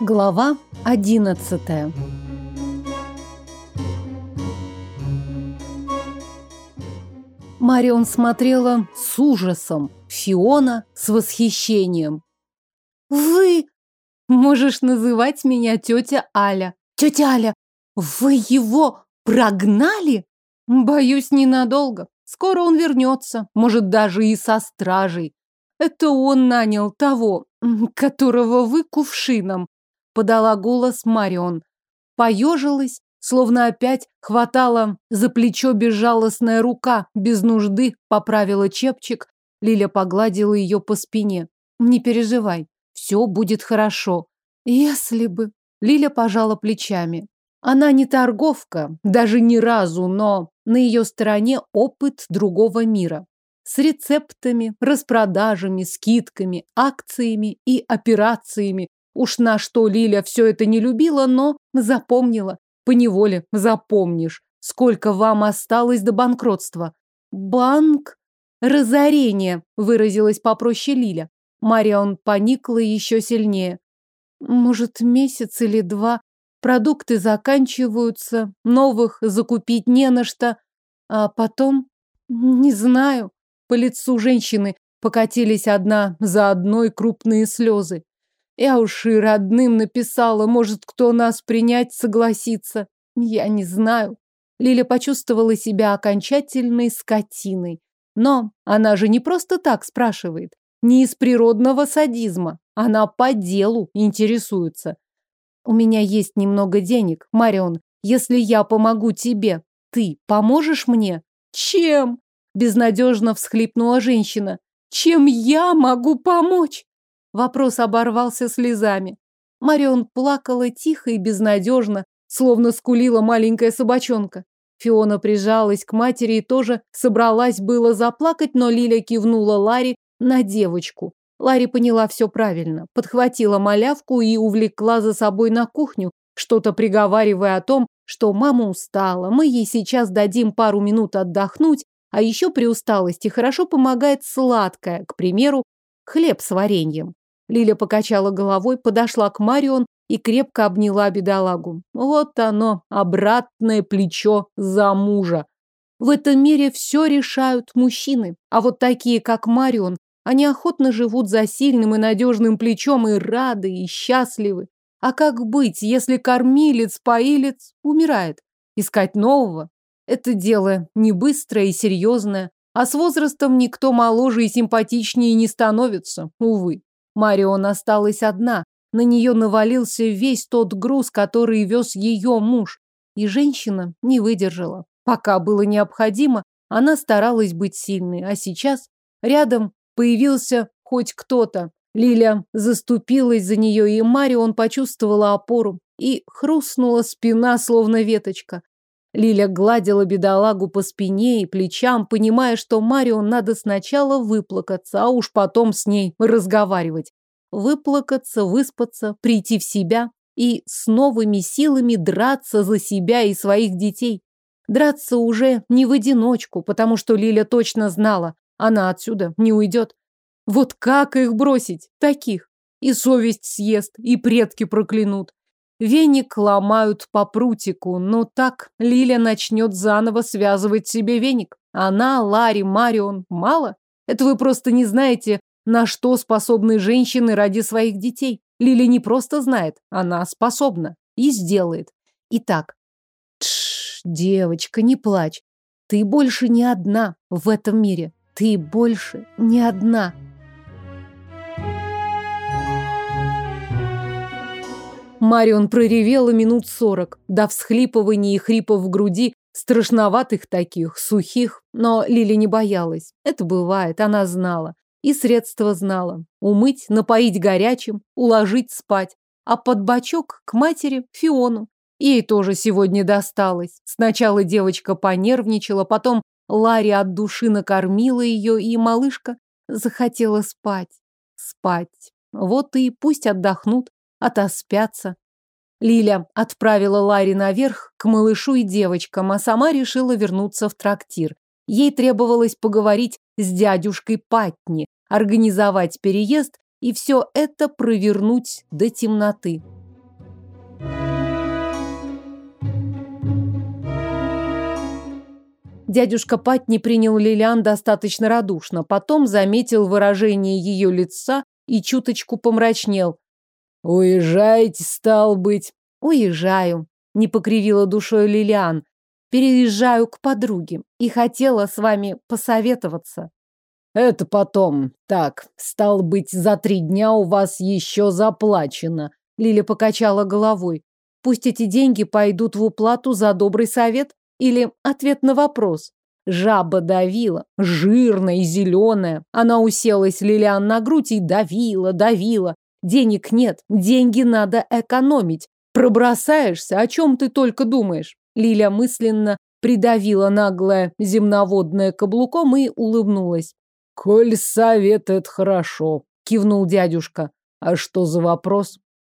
Глава 11 Марион смотрела с ужасом, Фиона с восхищением. «Вы можешь называть меня тетя Аля. Тетя Аля, вы его прогнали?» «Боюсь, ненадолго. Скоро он вернется, может, даже и со стражей. Это он нанял того, которого вы кувшином подала голос Марион. Поежилась, словно опять хватала за плечо безжалостная рука, без нужды поправила чепчик. Лиля погладила ее по спине. «Не переживай, все будет хорошо». «Если бы...» Лиля пожала плечами. Она не торговка, даже ни разу, но на ее стороне опыт другого мира. С рецептами, распродажами, скидками, акциями и операциями, Уж на что Лиля все это не любила, но запомнила. Поневоле запомнишь. Сколько вам осталось до банкротства? Банк? Разорение, выразилась попроще Лиля. Марион поникла еще сильнее. Может, месяц или два. Продукты заканчиваются, новых закупить не на что. А потом... Не знаю. По лицу женщины покатились одна за одной крупные слезы. Я уж и родным написала, может, кто нас принять согласится. Я не знаю. Лиля почувствовала себя окончательной скотиной. Но она же не просто так спрашивает, не из природного садизма. Она по делу интересуется. У меня есть немного денег, Марион. Если я помогу тебе, ты поможешь мне? Чем? Безнадежно всхлипнула женщина. Чем я могу помочь? Вопрос оборвался слезами. Марион плакала тихо и безнадежно, словно скулила маленькая собачонка. Фиона прижалась к матери и тоже собралась было заплакать, но Лиля кивнула Ларе на девочку. Ларри поняла все правильно, подхватила малявку и увлекла за собой на кухню, что-то приговаривая о том, что мама устала, мы ей сейчас дадим пару минут отдохнуть, а еще при усталости хорошо помогает сладкое, к примеру, хлеб с вареньем. Лиля покачала головой, подошла к Марион и крепко обняла бедолагу. Вот оно, обратное плечо за мужа. В этом мире все решают мужчины, а вот такие, как Марион, они охотно живут за сильным и надежным плечом и рады, и счастливы. А как быть, если кормилец, поилец умирает? Искать нового? Это дело не быстрое и серьезное, а с возрастом никто моложе и симпатичнее не становится, увы. Марион осталась одна. На нее навалился весь тот груз, который вез ее муж. И женщина не выдержала. Пока было необходимо, она старалась быть сильной. А сейчас рядом появился хоть кто-то. Лиля заступилась за нее, и Марион почувствовала опору. И хрустнула спина, словно веточка. Лиля гладила бедолагу по спине и плечам, понимая, что Марио надо сначала выплакаться, а уж потом с ней разговаривать. Выплакаться, выспаться, прийти в себя и с новыми силами драться за себя и своих детей. Драться уже не в одиночку, потому что Лиля точно знала, она отсюда не уйдет. Вот как их бросить, таких? И совесть съест, и предки проклянут. Веник ломают по прутику, но так Лиля начнет заново связывать себе веник. Она, Ларри, Марион, мало? Это вы просто не знаете, на что способны женщины ради своих детей. Лили не просто знает, она способна и сделает. Итак, тш, девочка, не плачь. Ты больше не одна в этом мире. Ты больше не одна. Марион проревела минут сорок, до всхлипываний и хрипов в груди, страшноватых таких, сухих, но Лили не боялась. Это бывает, она знала. И средства знала. Умыть, напоить горячим, уложить спать. А под бочок к матери Фиону. Ей тоже сегодня досталось. Сначала девочка понервничала, потом Ларри от души накормила ее, и малышка захотела спать. Спать. Вот и пусть отдохнут отоспятся. Лиля отправила Ларри наверх к малышу и девочкам, а сама решила вернуться в трактир. Ей требовалось поговорить с дядюшкой Патни, организовать переезд и все это провернуть до темноты. Дядюшка Патни принял Лилиан достаточно радушно, потом заметил выражение ее лица и чуточку помрачнел. Уезжаете, стал быть? Уезжаю. Не покривила душой Лилиан. Переезжаю к подруге и хотела с вами посоветоваться. Это потом. Так, стал быть, за три дня у вас еще заплачено. Лиля покачала головой. Пусть эти деньги пойдут в уплату за добрый совет или ответ на вопрос. Жаба давила, жирная и зеленая. Она уселась Лилиан на грудь и давила, давила. Денег нет, деньги надо экономить. Пробросаешься, о чем ты только думаешь. Лиля мысленно придавила наглое земноводное каблуком и улыбнулась. «Коль совет, это хорошо», — кивнул дядюшка. «А что за вопрос?»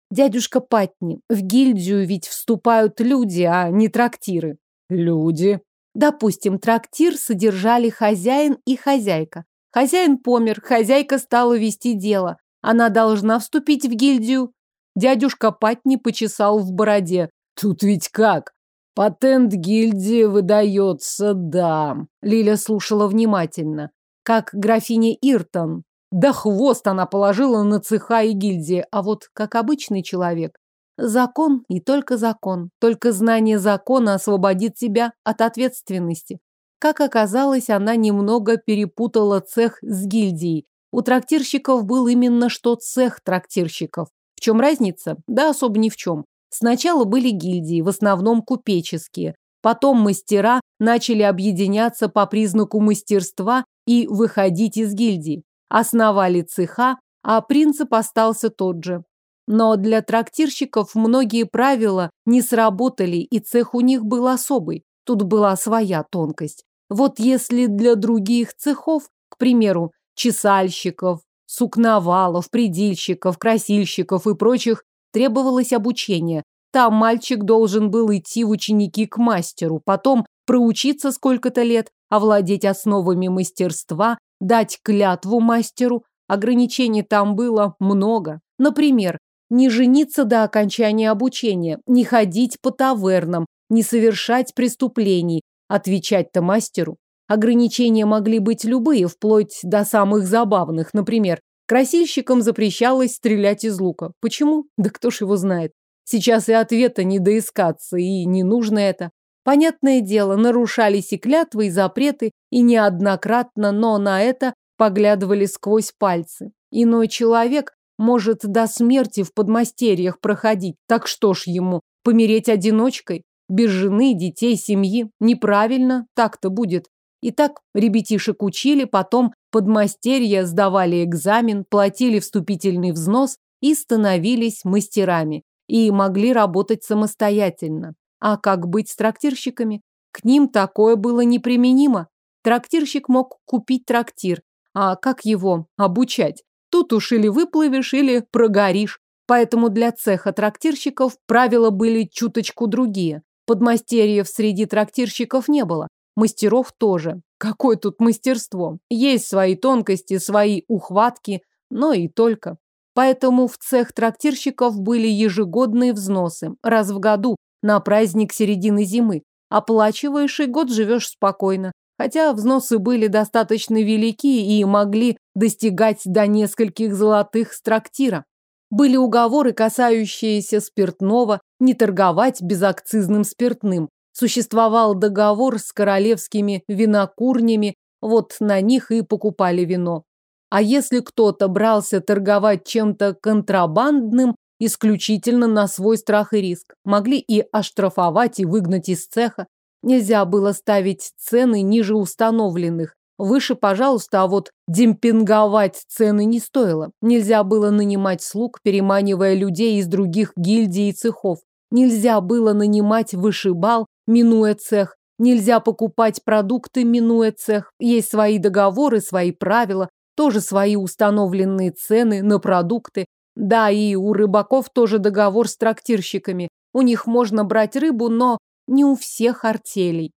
«Дядюшка Патни, в гильдию ведь вступают люди, а не трактиры». «Люди?» Допустим, трактир содержали хозяин и хозяйка. Хозяин помер, хозяйка стала вести дело. Она должна вступить в гильдию. Дядюшка Патни почесал в бороде. Тут ведь как? Патент гильдии выдается, да. Лиля слушала внимательно. Как графиня Иртон. Да хвост она положила на цеха и гильдии, а вот как обычный человек. Закон и только закон. Только знание закона освободит тебя от ответственности. Как оказалось, она немного перепутала цех с гильдией. У трактирщиков был именно что цех трактирщиков. В чем разница? Да особо ни в чем. Сначала были гильдии, в основном купеческие. Потом мастера начали объединяться по признаку мастерства и выходить из гильдии. Основали цеха, а принцип остался тот же. Но для трактирщиков многие правила не сработали, и цех у них был особый. Тут была своя тонкость. Вот если для других цехов, к примеру, чесальщиков, сукновалов, предильщиков, красильщиков и прочих требовалось обучение. Там мальчик должен был идти в ученики к мастеру, потом проучиться сколько-то лет, овладеть основами мастерства, дать клятву мастеру. Ограничений там было много. Например, не жениться до окончания обучения, не ходить по тавернам, не совершать преступлений, отвечать-то мастеру. Ограничения могли быть любые, вплоть до самых забавных. Например, красильщикам запрещалось стрелять из лука. Почему? Да кто ж его знает. Сейчас и ответа не доискаться, и не нужно это. Понятное дело, нарушались и клятвы, и запреты, и неоднократно, но на это поглядывали сквозь пальцы. Иной человек может до смерти в подмастерьях проходить, так что ж ему, помереть одиночкой? Без жены, детей, семьи? Неправильно так-то будет. И так ребятишек учили, потом подмастерья сдавали экзамен, платили вступительный взнос и становились мастерами, и могли работать самостоятельно. А как быть с трактирщиками? К ним такое было неприменимо. Трактирщик мог купить трактир, а как его обучать? Тут уж или выплывешь, или прогоришь. Поэтому для цеха трактирщиков правила были чуточку другие. Подмастерьев среди трактирщиков не было мастеров тоже. Какое тут мастерство? Есть свои тонкости, свои ухватки, но и только. Поэтому в цех трактирщиков были ежегодные взносы, раз в году, на праздник середины зимы. Оплачиваешь и год живешь спокойно. Хотя взносы были достаточно велики и могли достигать до нескольких золотых с трактира. Были уговоры, касающиеся спиртного, не торговать безакцизным спиртным, Существовал договор с королевскими винокурнями, вот на них и покупали вино. А если кто-то брался торговать чем-то контрабандным, исключительно на свой страх и риск, могли и оштрафовать, и выгнать из цеха. Нельзя было ставить цены ниже установленных. Выше, пожалуйста, а вот демпинговать цены не стоило. Нельзя было нанимать слуг, переманивая людей из других гильдий и цехов. Нельзя было нанимать вышибал, минуя цех. Нельзя покупать продукты, минуя цех. Есть свои договоры, свои правила, тоже свои установленные цены на продукты. Да, и у рыбаков тоже договор с трактирщиками. У них можно брать рыбу, но не у всех артелей.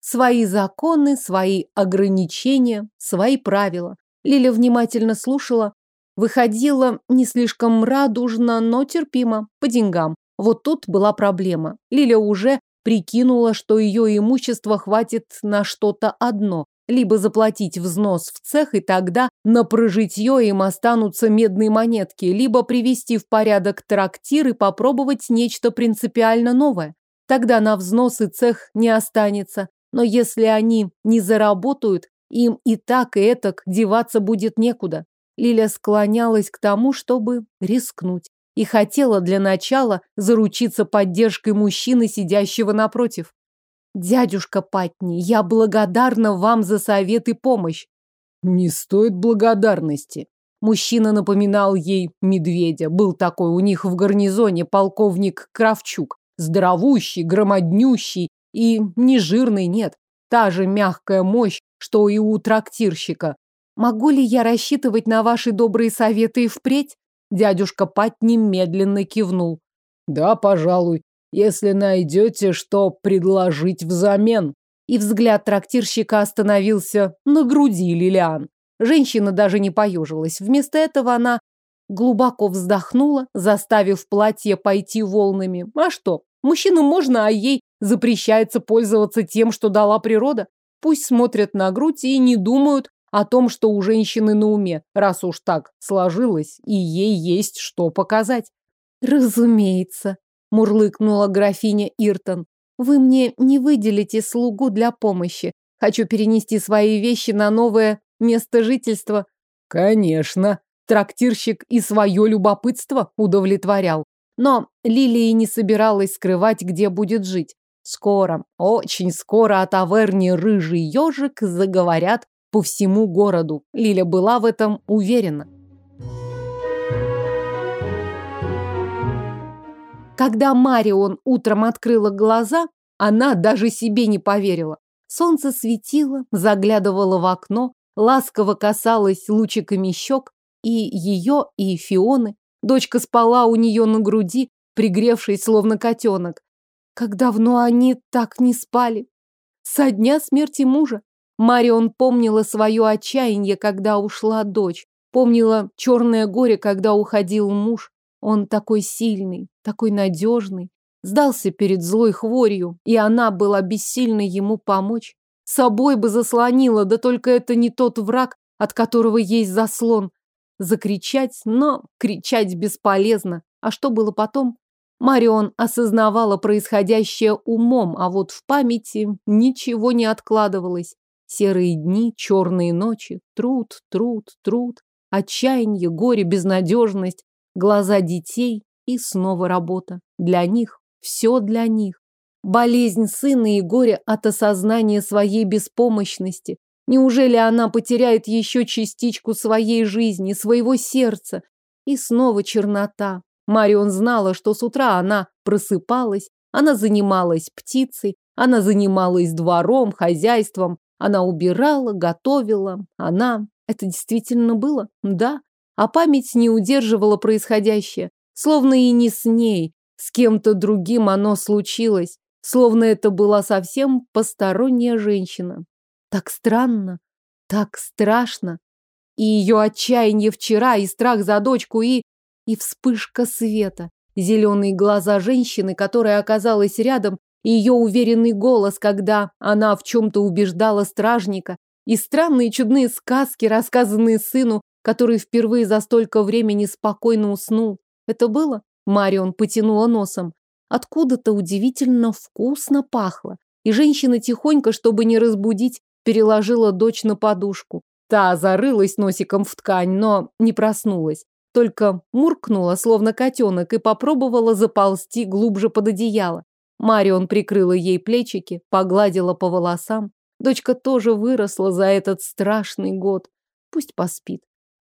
Свои законы, свои ограничения, свои правила. Лиля внимательно слушала. Выходила не слишком радужно, но терпимо, по деньгам. Вот тут была проблема. Лиля уже прикинула, что ее имущество хватит на что-то одно, либо заплатить взнос в цех, и тогда на прожитье им останутся медные монетки, либо привести в порядок трактир и попробовать нечто принципиально новое. Тогда на взнос и цех не останется. Но если они не заработают, им и так, и этак деваться будет некуда. Лиля склонялась к тому, чтобы рискнуть и хотела для начала заручиться поддержкой мужчины, сидящего напротив. «Дядюшка Патни, я благодарна вам за совет и помощь». «Не стоит благодарности». Мужчина напоминал ей медведя. Был такой у них в гарнизоне полковник Кравчук. Здоровущий, громаднющий и нежирный нет. Та же мягкая мощь, что и у трактирщика. Могу ли я рассчитывать на ваши добрые советы и впредь? Дядюшка Пат немедленно кивнул. «Да, пожалуй, если найдете, что предложить взамен». И взгляд трактирщика остановился на груди Лилиан. Женщина даже не поежилась. Вместо этого она глубоко вздохнула, заставив платье пойти волнами. А что? Мужчину можно, а ей запрещается пользоваться тем, что дала природа. Пусть смотрят на грудь и не думают, о том, что у женщины на уме, раз уж так сложилось, и ей есть что показать. «Разумеется», – мурлыкнула графиня Иртон. «Вы мне не выделите слугу для помощи. Хочу перенести свои вещи на новое место жительства». «Конечно», – трактирщик и свое любопытство удовлетворял. Но Лилии не собиралась скрывать, где будет жить. Скоро, очень скоро о таверне «Рыжий ежик» заговорят по всему городу. Лиля была в этом уверена. Когда Марион утром открыла глаза, она даже себе не поверила. Солнце светило, заглядывало в окно, ласково касалось лучиками щек, и ее, и Фионы. Дочка спала у нее на груди, пригревшись, словно котенок. Как давно они так не спали? Со дня смерти мужа. Марион помнила свое отчаяние, когда ушла дочь, помнила черное горе, когда уходил муж. Он такой сильный, такой надежный, сдался перед злой хворью, и она была бессильна ему помочь. Собой бы заслонила, да только это не тот враг, от которого есть заслон. Закричать, но кричать бесполезно. А что было потом? Марион осознавала происходящее умом, а вот в памяти ничего не откладывалось. Серые дни, черные ночи, труд, труд, труд, отчаяние, горе, безнадежность, глаза детей и снова работа. Для них, все для них. Болезнь сына и горе от осознания своей беспомощности. Неужели она потеряет еще частичку своей жизни, своего сердца? И снова чернота. Марион знала, что с утра она просыпалась, она занималась птицей, она занималась двором, хозяйством, она убирала, готовила, она... Это действительно было, да. А память не удерживала происходящее. Словно и не с ней, с кем-то другим оно случилось. Словно это была совсем посторонняя женщина. Так странно, так страшно. И ее отчаяние вчера, и страх за дочку, и... И вспышка света. Зеленые глаза женщины, которая оказалась рядом, ее уверенный голос, когда она в чем-то убеждала стражника, и странные чудные сказки, рассказанные сыну, который впервые за столько времени спокойно уснул. Это было? Марион потянула носом. Откуда-то удивительно вкусно пахло. И женщина тихонько, чтобы не разбудить, переложила дочь на подушку. Та зарылась носиком в ткань, но не проснулась. Только муркнула, словно котенок, и попробовала заползти глубже под одеяло. Марион прикрыла ей плечики, погладила по волосам. Дочка тоже выросла за этот страшный год. Пусть поспит.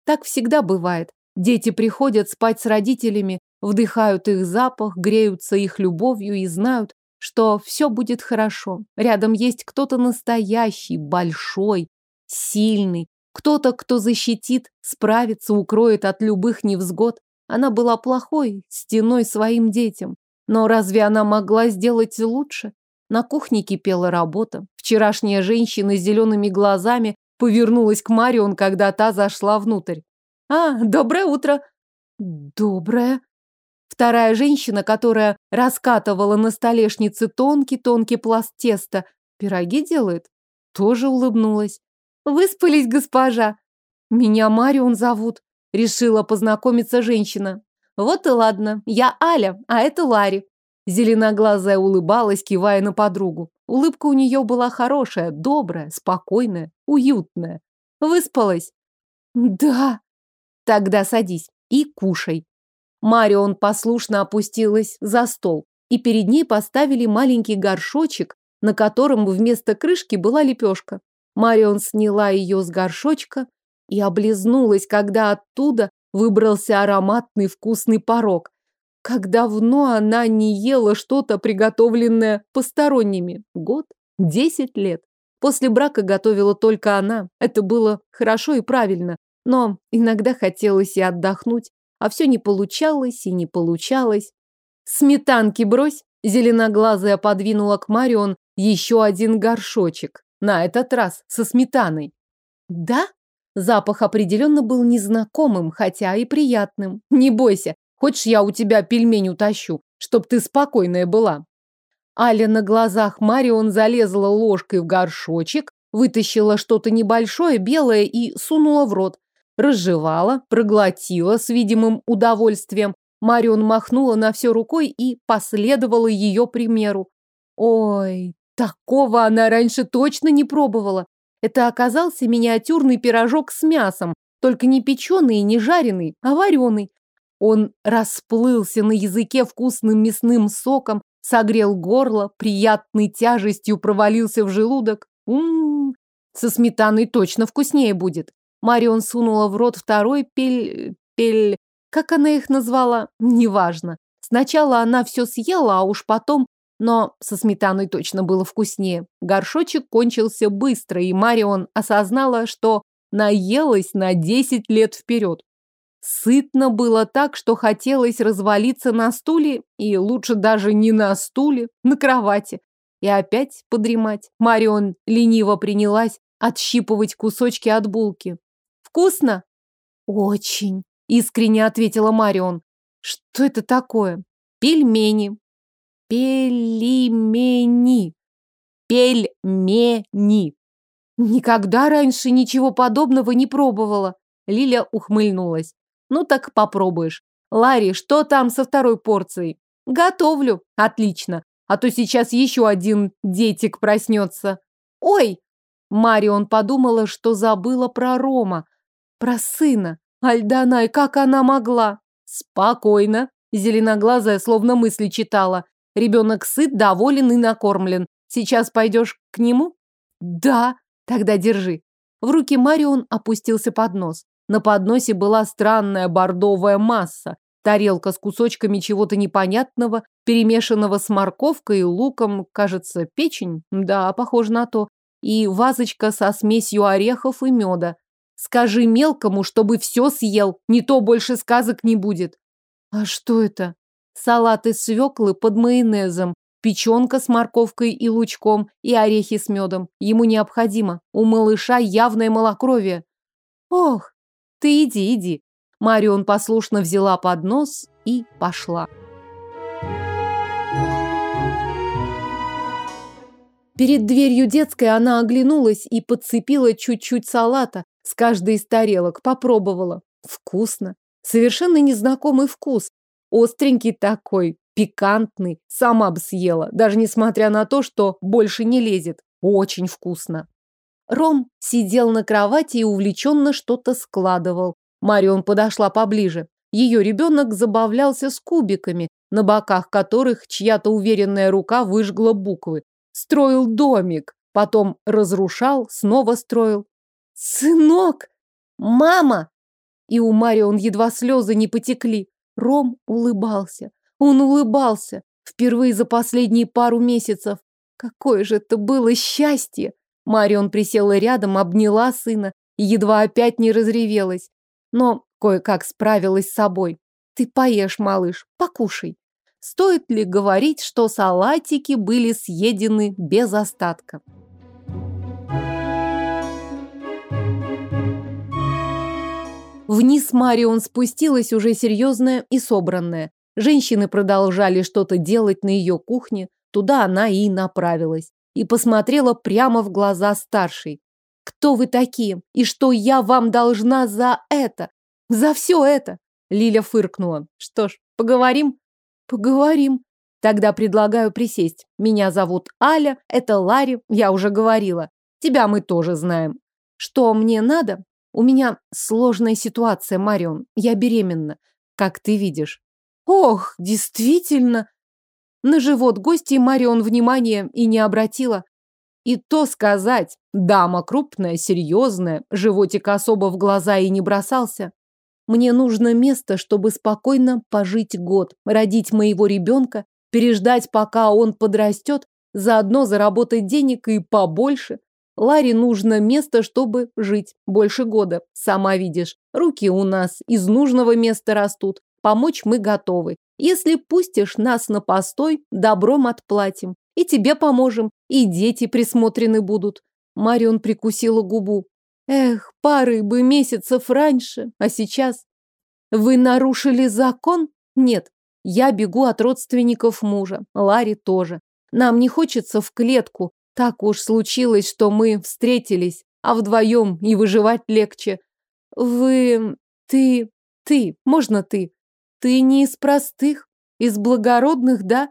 Так всегда бывает. Дети приходят спать с родителями, вдыхают их запах, греются их любовью и знают, что все будет хорошо. Рядом есть кто-то настоящий, большой, сильный, кто-то, кто защитит, справится, укроет от любых невзгод. Она была плохой, стеной своим детям. Но разве она могла сделать лучше? На кухне кипела работа. Вчерашняя женщина с зелеными глазами повернулась к Марион, когда та зашла внутрь. «А, доброе утро!» «Доброе!» Вторая женщина, которая раскатывала на столешнице тонкий-тонкий пласт теста, пироги делает, тоже улыбнулась. «Выспались, госпожа!» «Меня Марион зовут», — решила познакомиться женщина. Вот и ладно, я Аля, а это Ларри. Зеленоглазая улыбалась, кивая на подругу. Улыбка у нее была хорошая, добрая, спокойная, уютная. Выспалась? Да. Тогда садись и кушай. Марион послушно опустилась за стол, и перед ней поставили маленький горшочек, на котором вместо крышки была лепешка. Марион сняла ее с горшочка и облизнулась, когда оттуда выбрался ароматный вкусный порог. Как давно она не ела что-то, приготовленное посторонними. Год? Десять лет. После брака готовила только она. Это было хорошо и правильно. Но иногда хотелось и отдохнуть. А все не получалось и не получалось. Сметанки брось. Зеленоглазая подвинула к Марион еще один горшочек. На этот раз со сметаной. Да? Запах определенно был незнакомым, хотя и приятным. Не бойся, хочешь я у тебя пельмень утащу, чтоб ты спокойная была. Аля на глазах Марион залезла ложкой в горшочек, вытащила что-то небольшое, белое и сунула в рот. Разжевала, проглотила с видимым удовольствием. Марион махнула на все рукой и последовала ее примеру. Ой, такого она раньше точно не пробовала. Это оказался миниатюрный пирожок с мясом, только не печеный и не жареный, а вареный. Он расплылся на языке вкусным мясным соком, согрел горло, приятной тяжестью провалился в желудок. М. Со сметаной точно вкуснее будет. Марион сунула в рот второй пель... пель... Как она их назвала? Неважно. Сначала она все съела, а уж потом но со сметаной точно было вкуснее. Горшочек кончился быстро, и Марион осознала, что наелась на 10 лет вперед. Сытно было так, что хотелось развалиться на стуле, и лучше даже не на стуле, на кровати. И опять подремать. Марион лениво принялась отщипывать кусочки от булки. «Вкусно?» «Очень», — искренне ответила Марион. «Что это такое?» «Пельмени», пельмени. Пельмени. Никогда раньше ничего подобного не пробовала. Лиля ухмыльнулась. Ну так попробуешь. Ларри, что там со второй порцией? Готовлю. Отлично. А то сейчас еще один детик проснется. Ой! Марион подумала, что забыла про Рома. Про сына. Альданай, как она могла? Спокойно. Зеленоглазая словно мысли читала. Ребенок сыт, доволен и накормлен. Сейчас пойдешь к нему? Да, тогда держи. В руки Марион опустился поднос. На подносе была странная бордовая масса, тарелка с кусочками чего-то непонятного, перемешанного с морковкой и луком, кажется, печень, да, похоже на то, и вазочка со смесью орехов и меда. Скажи мелкому, чтобы все съел, не то больше сказок не будет. А что это? салат из свеклы под майонезом, печенка с морковкой и лучком и орехи с медом. Ему необходимо. У малыша явное малокровие. Ох, ты иди, иди. Марион послушно взяла поднос и пошла. Перед дверью детской она оглянулась и подцепила чуть-чуть салата с каждой из тарелок, попробовала. Вкусно. Совершенно незнакомый вкус остренький такой, пикантный, сама бы съела, даже несмотря на то, что больше не лезет. Очень вкусно. Ром сидел на кровати и увлеченно что-то складывал. Марион подошла поближе. Ее ребенок забавлялся с кубиками, на боках которых чья-то уверенная рука выжгла буквы. Строил домик, потом разрушал, снова строил. «Сынок! Мама!» И у Марион едва слезы не потекли. Ром улыбался. Он улыбался впервые за последние пару месяцев. Какое же это было счастье! Марион присела рядом, обняла сына и едва опять не разревелась. Но кое-как справилась с собой. Ты поешь, малыш, покушай. Стоит ли говорить, что салатики были съедены без остатка? Вниз Марион спустилась уже серьезная и собранная. Женщины продолжали что-то делать на ее кухне, туда она и направилась. И посмотрела прямо в глаза старшей. «Кто вы такие? И что я вам должна за это? За все это?» Лиля фыркнула. «Что ж, поговорим?» «Поговорим», Тогда предлагаю присесть. Меня зовут Аля, это Ларри, я уже говорила. Тебя мы тоже знаем. Что мне надо? У меня сложная ситуация, Марион. Я беременна, как ты видишь. Ох, действительно. На живот гостей Марион внимания и не обратила. И то сказать, дама крупная, серьезная, животик особо в глаза и не бросался. Мне нужно место, чтобы спокойно пожить год, родить моего ребенка, переждать, пока он подрастет, заодно заработать денег и побольше, Ларе нужно место, чтобы жить. Больше года. Сама видишь. Руки у нас из нужного места растут. Помочь мы готовы. Если пустишь нас на постой, добром отплатим. И тебе поможем. И дети присмотрены будут. Марион прикусила губу. Эх, пары бы месяцев раньше, а сейчас... Вы нарушили закон? Нет. Я бегу от родственников мужа. Ларе тоже. Нам не хочется в клетку, так уж случилось, что мы встретились, а вдвоем и выживать легче. Вы... ты... ты... можно ты? Ты не из простых, из благородных, да?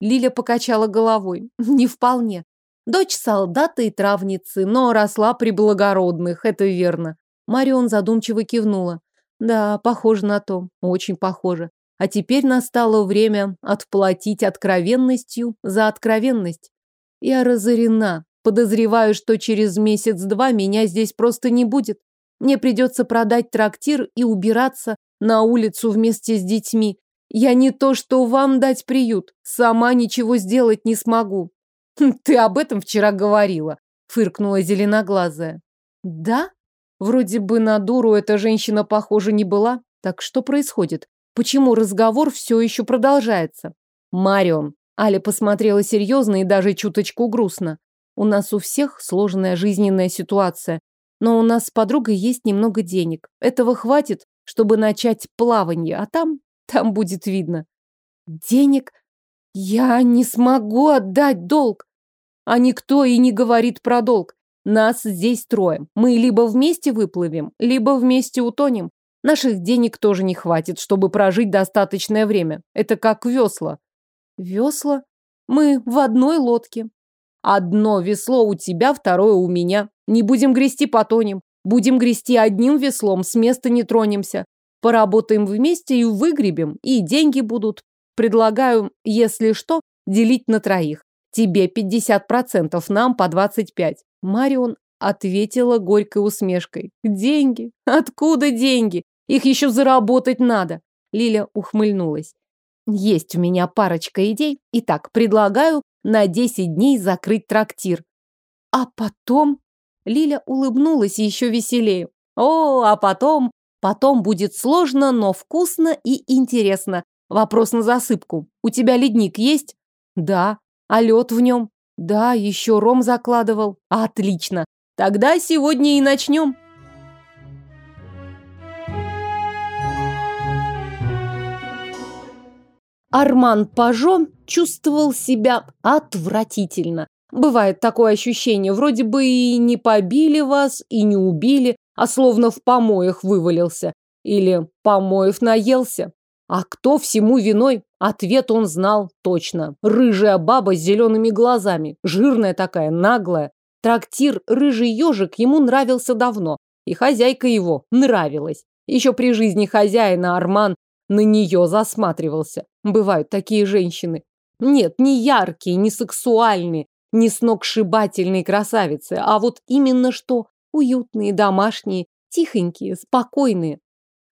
Лиля покачала головой. Не вполне. Дочь солдата и травницы, но росла при благородных, это верно. Марион задумчиво кивнула. Да, похоже на то, очень похоже. А теперь настало время отплатить откровенностью за откровенность. Я разорена. Подозреваю, что через месяц-два меня здесь просто не будет. Мне придется продать трактир и убираться на улицу вместе с детьми. Я не то, что вам дать приют. Сама ничего сделать не смогу. «Хм, ты об этом вчера говорила, фыркнула зеленоглазая. Да? Вроде бы на дуру эта женщина, похоже, не была. Так что происходит? Почему разговор все еще продолжается? Марион, Аля посмотрела серьезно и даже чуточку грустно. У нас у всех сложная жизненная ситуация, но у нас с подругой есть немного денег. Этого хватит, чтобы начать плавание, а там, там будет видно. Денег? Я не смогу отдать долг. А никто и не говорит про долг. Нас здесь трое. Мы либо вместе выплывем, либо вместе утонем. Наших денег тоже не хватит, чтобы прожить достаточное время. Это как весла. Весла? Мы в одной лодке. Одно весло у тебя, второе у меня. Не будем грести, потонем. Будем грести одним веслом, с места не тронемся. Поработаем вместе и выгребем, и деньги будут. Предлагаю, если что, делить на троих. Тебе 50%, нам по 25%. Марион ответила горькой усмешкой. Деньги? Откуда деньги? Их еще заработать надо. Лиля ухмыльнулась. Есть у меня парочка идей. Итак, предлагаю на 10 дней закрыть трактир. А потом... Лиля улыбнулась еще веселее. О, а потом... Потом будет сложно, но вкусно и интересно. Вопрос на засыпку. У тебя ледник есть? Да. А лед в нем? Да, еще ром закладывал. Отлично. Тогда сегодня и начнем. Арман Пажон чувствовал себя отвратительно. Бывает такое ощущение, вроде бы и не побили вас, и не убили, а словно в помоях вывалился. Или помоев наелся. А кто всему виной? Ответ он знал точно. Рыжая баба с зелеными глазами, жирная такая, наглая. Трактир «Рыжий ежик» ему нравился давно, и хозяйка его нравилась. Еще при жизни хозяина Арман на нее засматривался. Бывают такие женщины. Нет, не яркие, не сексуальные, не сногсшибательные красавицы, а вот именно что уютные, домашние, тихонькие, спокойные.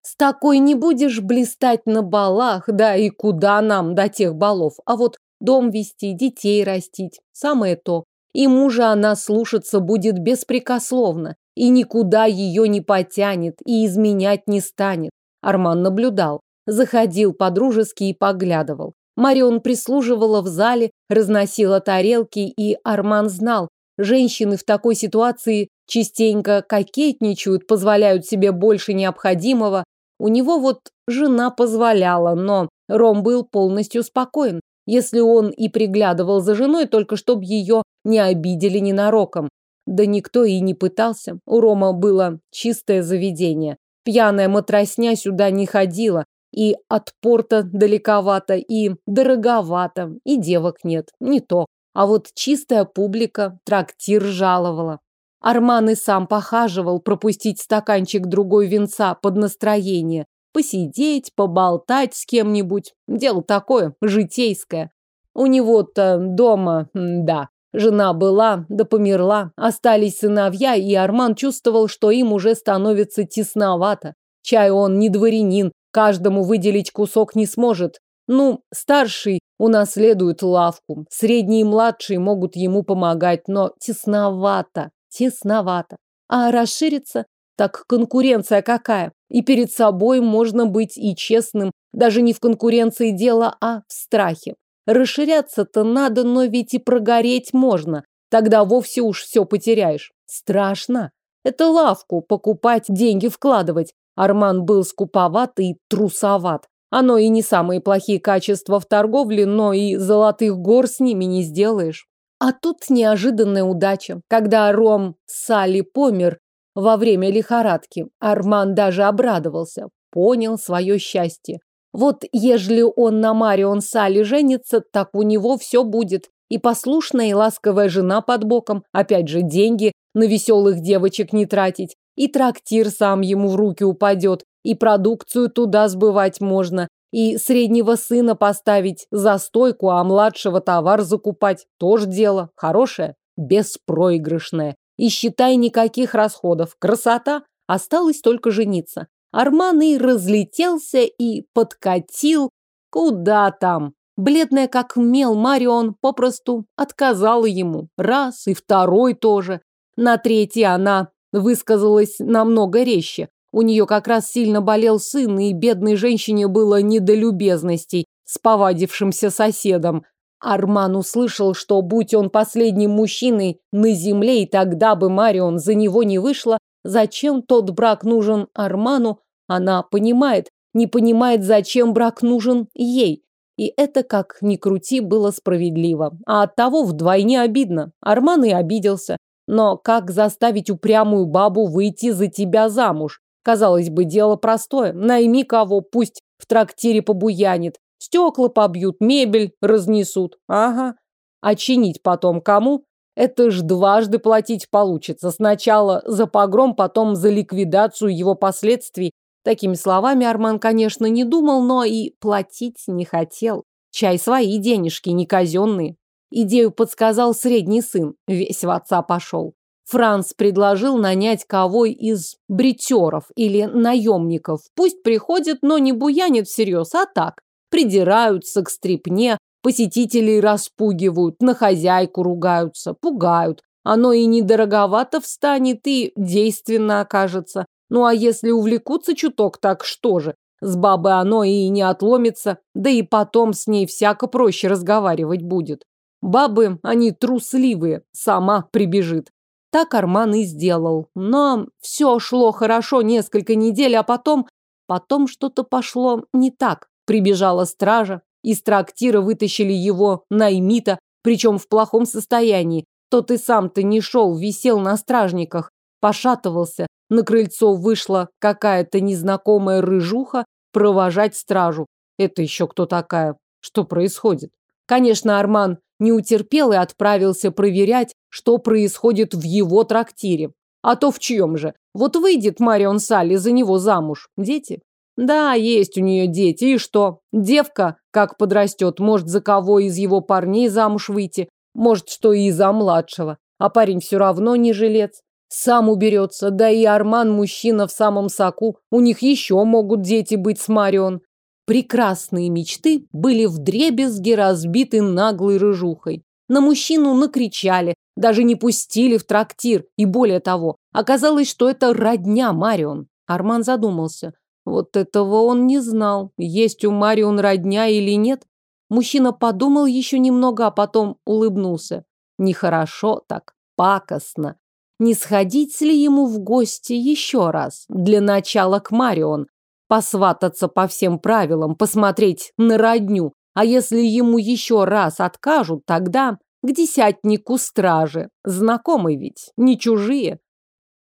С такой не будешь блистать на балах, да и куда нам до тех балов, а вот дом вести, детей растить, самое то. И мужа она слушаться будет беспрекословно, и никуда ее не потянет, и изменять не станет. Арман наблюдал заходил по-дружески и поглядывал. Марион прислуживала в зале, разносила тарелки, и Арман знал, женщины в такой ситуации частенько кокетничают, позволяют себе больше необходимого. У него вот жена позволяла, но Ром был полностью спокоен, если он и приглядывал за женой, только чтобы ее не обидели ненароком. Да никто и не пытался. У Рома было чистое заведение. Пьяная матросня сюда не ходила, и от порта далековато, и дороговато, и девок нет, не то. А вот чистая публика трактир жаловала. Арман и сам похаживал пропустить стаканчик другой винца под настроение, посидеть, поболтать с кем-нибудь. Дело такое, житейское. У него-то дома, да, Жена была, да померла, остались сыновья, и Арман чувствовал, что им уже становится тесновато. Чай он не дворянин, Каждому выделить кусок не сможет. Ну, старший унаследует лавку, средний и младший могут ему помогать, но тесновато, тесновато. А расшириться? Так конкуренция какая? И перед собой можно быть и честным, даже не в конкуренции дело, а в страхе. Расширяться-то надо, но ведь и прогореть можно. Тогда вовсе уж все потеряешь. Страшно. Это лавку покупать, деньги вкладывать. Арман был скуповат и трусоват. Оно и не самые плохие качества в торговле, но и золотых гор с ними не сделаешь. А тут неожиданная удача. Когда Ром Сали помер во время лихорадки, Арман даже обрадовался, понял свое счастье. Вот ежели он на Марион Сали женится, так у него все будет. И послушная, и ласковая жена под боком. Опять же, деньги на веселых девочек не тратить. И трактир сам ему в руки упадет, и продукцию туда сбывать можно, и среднего сына поставить за стойку, а младшего товар закупать. Тоже дело хорошее, беспроигрышное. И считай никаких расходов. Красота. Осталось только жениться. Арман и разлетелся и подкатил. Куда там? Бледная как мел Марион попросту отказала ему. Раз и второй тоже. На третий она высказалась намного резче. У нее как раз сильно болел сын, и бедной женщине было не до любезностей с повадившимся соседом. Арман услышал, что будь он последним мужчиной на земле, и тогда бы Марион за него не вышла, зачем тот брак нужен Арману, она понимает, не понимает, зачем брак нужен ей. И это, как ни крути, было справедливо. А от того вдвойне обидно. Арман и обиделся. Но как заставить упрямую бабу выйти за тебя замуж? Казалось бы, дело простое. Найми кого, пусть в трактире побуянит. Стекла побьют, мебель разнесут. Ага. А чинить потом кому? Это ж дважды платить получится. Сначала за погром, потом за ликвидацию его последствий. Такими словами Арман, конечно, не думал, но и платить не хотел. Чай свои денежки, не казенные. Идею подсказал средний сын, весь в отца пошел. Франц предложил нанять кого из бритеров или наемников. Пусть приходит, но не буянит всерьез, а так. Придираются к стрипне, посетителей распугивают, на хозяйку ругаются, пугают. Оно и недороговато встанет, и действенно окажется. Ну а если увлекутся чуток, так что же? С бабой оно и не отломится, да и потом с ней всяко проще разговаривать будет. Бабы, они трусливые, сама прибежит. Так Арман и сделал. Но все шло хорошо несколько недель, а потом... Потом что-то пошло не так. Прибежала стража, из трактира вытащили его наймита, причем в плохом состоянии. Тот и сам-то не шел, висел на стражниках, пошатывался. На крыльцо вышла какая-то незнакомая рыжуха провожать стражу. Это еще кто такая? Что происходит? Конечно, Арман не утерпел и отправился проверять, что происходит в его трактире. А то в чьем же? Вот выйдет Марион Салли за него замуж. Дети? Да, есть у нее дети, и что? Девка, как подрастет, может за кого из его парней замуж выйти, может, что и за младшего. А парень все равно не жилец. Сам уберется, да и Арман мужчина в самом соку. У них еще могут дети быть с Марион прекрасные мечты были вдребезги разбиты наглой рыжухой. На мужчину накричали, даже не пустили в трактир, и более того, оказалось, что это родня Марион. Арман задумался. Вот этого он не знал, есть у Марион родня или нет. Мужчина подумал еще немного, а потом улыбнулся. Нехорошо так, пакостно. Не сходить ли ему в гости еще раз, для начала к Марион, посвататься по всем правилам, посмотреть на родню. А если ему еще раз откажут, тогда к десятнику стражи. знакомый ведь, не чужие.